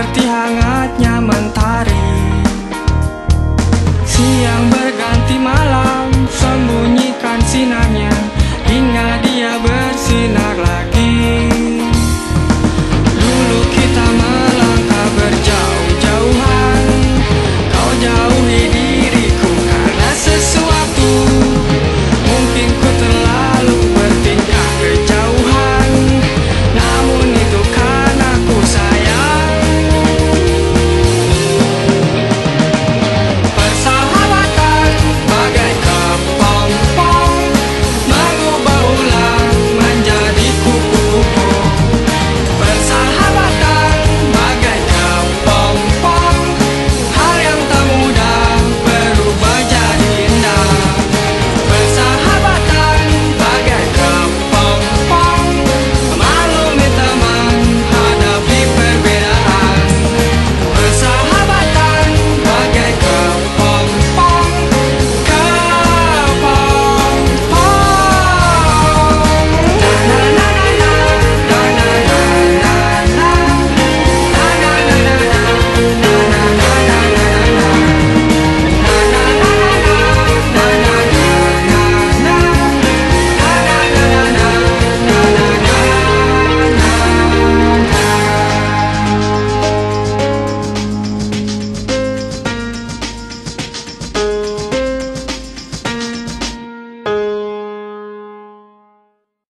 telah berlalu